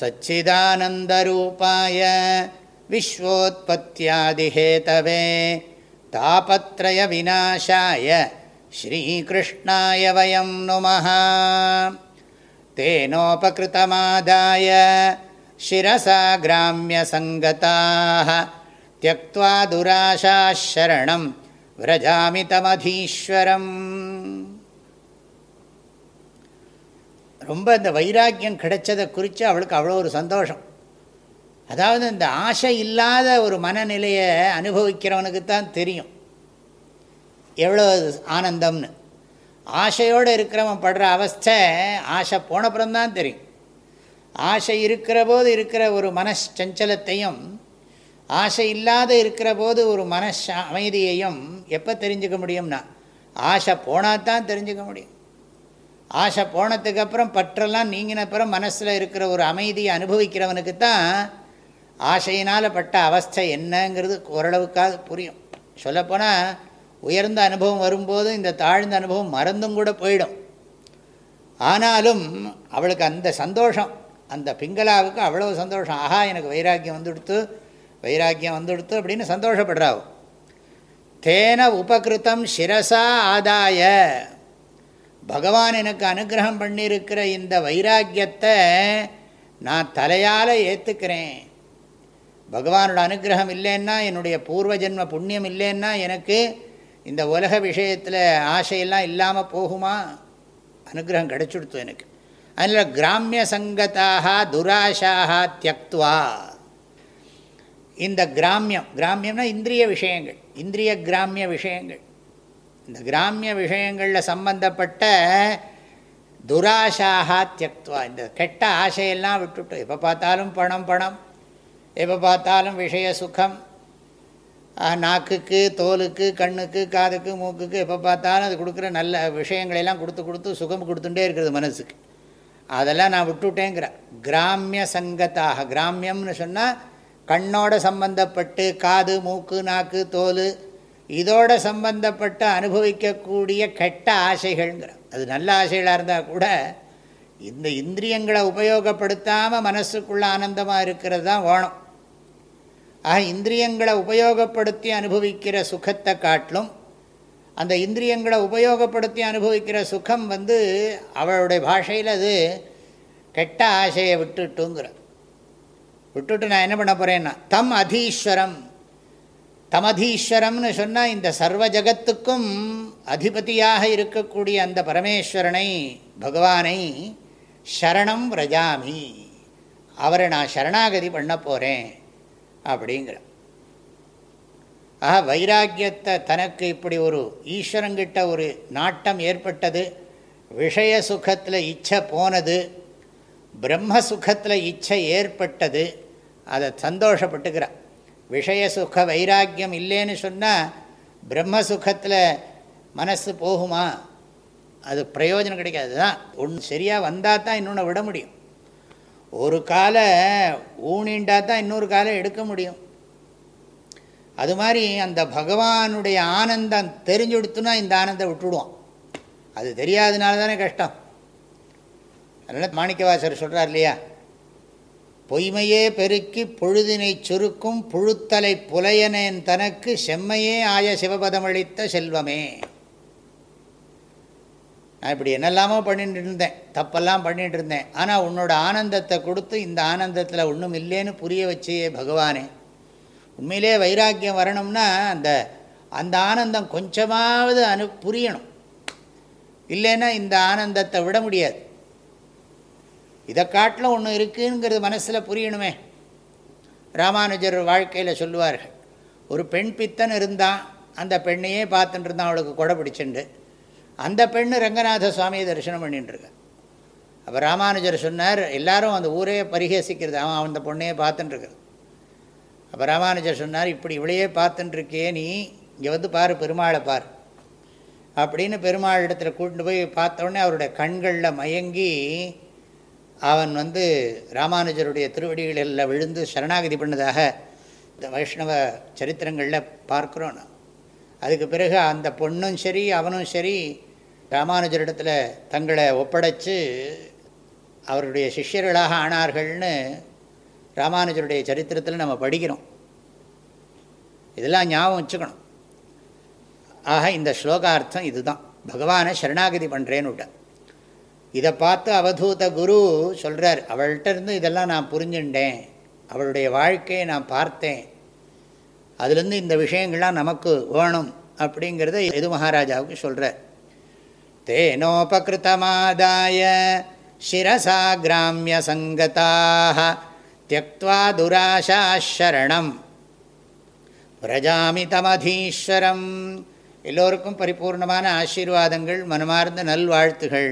सच्चिदानन्दरूपाय विश्वोत्पत्त्यादिहेतवे तापत्रयविनाशाय श्रीकृष्णाय वयं नुमः तेनोपकृतमादाय शिरसा ग्राम्यसङ्गताः त्यक्त्वा दुराशाः शरणं व्रजामि तमधीश्वरम् ரொம்ப இந்த வைராக்கியம் கிடைச்சதை குறித்து அவளுக்கு அவ்வளோ ஒரு சந்தோஷம். அதாவது இந்த ஆசை இல்லாத ஒரு மனநிலையை அனுபவிக்கிறவனுக்கு தான் தெரியும். எவ்வளோ ஆனந்தம்னு. ஆசையோடு இருக்கிறவன் படுற அவஸ்தை ஆசை போனப்புறம்தான் தெரியும். ஆசை இருக்கிற போது இருக்கிற ஒரு மனச்சஞ்சலத்தையும் ஆசை இல்லாத இருக்கிற போது ஒரு மனச அமைதியையும் எப்போ தெரிஞ்சுக்க முடியும்னா ஆசை போனால் தான் தெரிஞ்சுக்க முடியும். ஆசை போனதுக்கப்புறம் பற்றெல்லாம் நீங்கினப்புறம் மனசில் இருக்கிற ஒரு அமைதியை அனுபவிக்கிறவனுக்கு தான் ஆசையினால் பட்ட அவஸ்தை என்னங்கிறது ஓரளவுக்காக புரியும். சொல்லப்போனால் உயர்ந்த அனுபவம் வரும்போது இந்த தாழ்ந்த அனுபவம் மறந்தும் கூட போயிடும். ஆனாலும் அவளுக்கு அந்த சந்தோஷம் அந்த பிங்களாவுக்கு அவ்வளோ சந்தோஷம். ஆஹா எனக்கு வைராக்கியம் வந்துடுத்து வைராக்கியம் வந்துடுத்து அப்படின்னு சந்தோஷப்படுறாவும் தேன உபகிருத்தம் சிரசா ஆதாய. பகவான் எனக்கு அனுகிரகம் பண்ணியிருக்கிற இந்த வைராக்கியத்தை நான் தலையால் ஏற்றுக்கிறேன் பகவானோட அனுகிரகம் இல்லைன்னா என்னுடைய பூர்வ ஜென்ம புண்ணியம் இல்லைன்னா எனக்கு இந்த உலக விஷயத்தில் ஆசையெல்லாம் இல்லாமல் போகுமா? அனுகிரகம் கிடச்சுடுத்து எனக்கு. அதில் கிராமிய சங்கத்தாக துராஷாக தியக்துவா. இந்த கிராமியம் கிராமியம்னா இந்திரிய விஷயங்கள் இந்திரிய கிராமிய விஷயங்கள். இந்த கிராமிய விஷயங்களில் சம்பந்தப்பட்ட துராஷாக தியக்துவா இந்த கெட்ட ஆசையெல்லாம் விட்டுட்டோம் எப்போ பார்த்தாலும் பணம் பணம் எப்போ பார்த்தாலும் விஷய சுகம் நாக்குக்கு தோலுக்கு கண்ணுக்கு காதுக்கு மூக்குக்கு எப்போ பார்த்தாலும் அது கொடுக்குற நல்ல விஷயங்களெல்லாம் கொடுத்து கொடுத்து சுகம் கொடுத்துட்டே இருக்கிறது மனசுக்கு. அதெல்லாம் நான் விட்டுவிட்டேங்கிற கிராமிய சங்கத்தாக கிராமியம்னு சொன்னால் கண்ணோட சம்பந்தப்பட்டு காது மூக்கு நாக்கு தோல் இதோட சம்பந்தப்பட்ட அனுபவிக்கக்கூடிய கெட்ட ஆசைகள்ங்கிற அது நல்ல ஆசைகளாக இருந்தால் கூட இந்த இந்திரியங்களை உபயோகப்படுத்தாமல் மனசுக்குள்ள ஆனந்தமாக இருக்கிறது தான் ஓணம் ஆக இந்திரியங்களை உபயோகப்படுத்தி அனுபவிக்கிற சுகத்தை காட்டிலும் அந்த இந்திரியங்களை உபயோகப்படுத்தி அனுபவிக்கிற சுகம் வந்து அவளுடைய பாஷையில் அது கெட்ட ஆசையை விட்டுட்டுங்கிற விட்டுட்டு நான் என்ன பண்ண போகிறேன்னா தம் அதீஸ்வரம் தமதீஸ்வரம்னு சொன்னால் இந்த சர்வ ஜகத்துக்கும் அதிபதியாக இருக்கக்கூடிய அந்த பரமேஸ்வரனை பகவானை சரணம் ரஜாமி அவரை நான் சரணாகதி பண்ண போகிறேன் அப்படிங்கிற. ஆக வைராக்கியத்தை தனக்கு இப்படி ஒரு ஈஸ்வரங்கிட்ட ஒரு நாட்டம் ஏற்பட்டது. விஷய சுகத்தில் இச்சை போனது. பிரம்ம சுகத்தில் இச்சை ஏற்பட்டது. அதை சந்தோஷப்பட்டுக்கிறான் விஷய சுக வைராக்கியம் இல்லைன்னு சொன்னால் பிரம்ம சுகத்தில் மனசு போகுமா? அது பிரயோஜனம் கிடைக்காது. தான் ஒன்று சரியாக வந்தால் தான் இன்னொன்று விட முடியும். ஒரு காலை ஊனிண்டா தான் இன்னொரு காலை எடுக்க முடியும். அது மாதிரி அந்த பகவானுடைய ஆனந்தம் தெரிஞ்சுடுத்துனா இந்த ஆனந்தம் விட்டுடுவோம் அது தெரியாதனால தானே கஷ்டம். அதனால் மாணிக்கவாசர் சொல்கிறார் இல்லையா? பொய்மையே பெருக்கி பொழுதினை சுருக்கும் புழுத்தலை புலையனேன் தனக்கு செம்மையே ஆய சிவபதமளித்த செல்வமே. நான் இப்படி என்னெல்லாமோ பண்ணிட்டு இருந்தேன். தப்பெல்லாம் பண்ணிட்டு இருந்தேன். ஆனால் உன்னோட ஆனந்தத்தை கொடுத்து இந்த ஆனந்தத்தில் ஒன்றும் இல்லைன்னு புரிய வச்சே பகவானே. உண்மையிலே வைராக்கியம் வரணும்னா அந்த அந்த ஆனந்தம் கொஞ்சமாவது அனு புரியணும். இல்லைன்னா இந்த ஆனந்தத்தை விட முடியாது. இதை காட்டிலும் ஒன்று இருக்குங்கிறது மனசில் புரியணுமே. ராமானுஜர் வாழ்க்கையில் சொல்லுவார்கள் ஒரு பெண் பித்தன் இருந்தான் அந்த பெண்ணையே பார்த்துட்டு இருந்தான் அவளுக்கு கொடை பிடிச்சுண்டு. அந்த பெண்ணு ரங்கநாத சுவாமியை தரிசனம் பண்ணிட்டுருக்கேன் அப்போ ராமானுஜர் சொன்னார் எல்லாரும் அந்த ஊரே பரிகேசிக்கிறது அவன் அந்த பொண்ணையே பார்த்துட்டுருக்கிறது அப்போ ராமானுஜர் சொன்னார் இப்படி இவளையே பார்த்துட்டுருக்கே நீ இங்கே வந்து பாரு பெருமாளை பார். அப்படின்னு பெருமாள் இடத்துல கூட்டிட்டு போய் பார்த்தோடனே அவருடைய கண்களில் மயங்கி அவன் வந்து ராமானுஜருடைய திருவடிகளில் விழுந்து சரணாகதி பண்ணதாக இந்த வைஷ்ணவ சரித்திரங்களில் பார்க்குறோம் நான் அதுக்கு பிறகு அந்த பொண்ணும் சரி அவனும் சரி ராமானுஜரிடத்தில் தங்களை ஒப்படைச்சு அவருடைய சிஷ்யர்களாக ஆனார்கள்னு ராமானுஜருடைய சரித்திரத்தில் நம்ம படிக்கிறோம். இதெல்லாம் ஞாபகம் வச்சுக்கணும். ஆக இந்த ஸ்லோகார்த்தம் இதுதான். பகவானை சரணாகதி பண்ணுறேன்னு விட்டேன் இதை பார்த்து அவதூத குரு சொல்கிறார் அவள்கிட்ட இருந்து இதெல்லாம் நான் புரிஞ்சுட்டேன் அவளுடைய வாழ்க்கையை நான் பார்த்தேன். அதுலேருந்து இந்த விஷயங்கள்லாம் நமக்கு வேணும் அப்படிங்கிறத எது மகாராஜாவுக்கு சொல்கிறார் தேனோபகிருத்தமாதாய சிரசா கிராமிய சங்கதாக தியக்வா துராசாரணம் பிரஜாமி தமதீஸ்வரம். எல்லோருக்கும் பரிபூர்ணமான ஆசீர்வாதங்கள் மனமார்ந்த நல்வாழ்த்துகள்.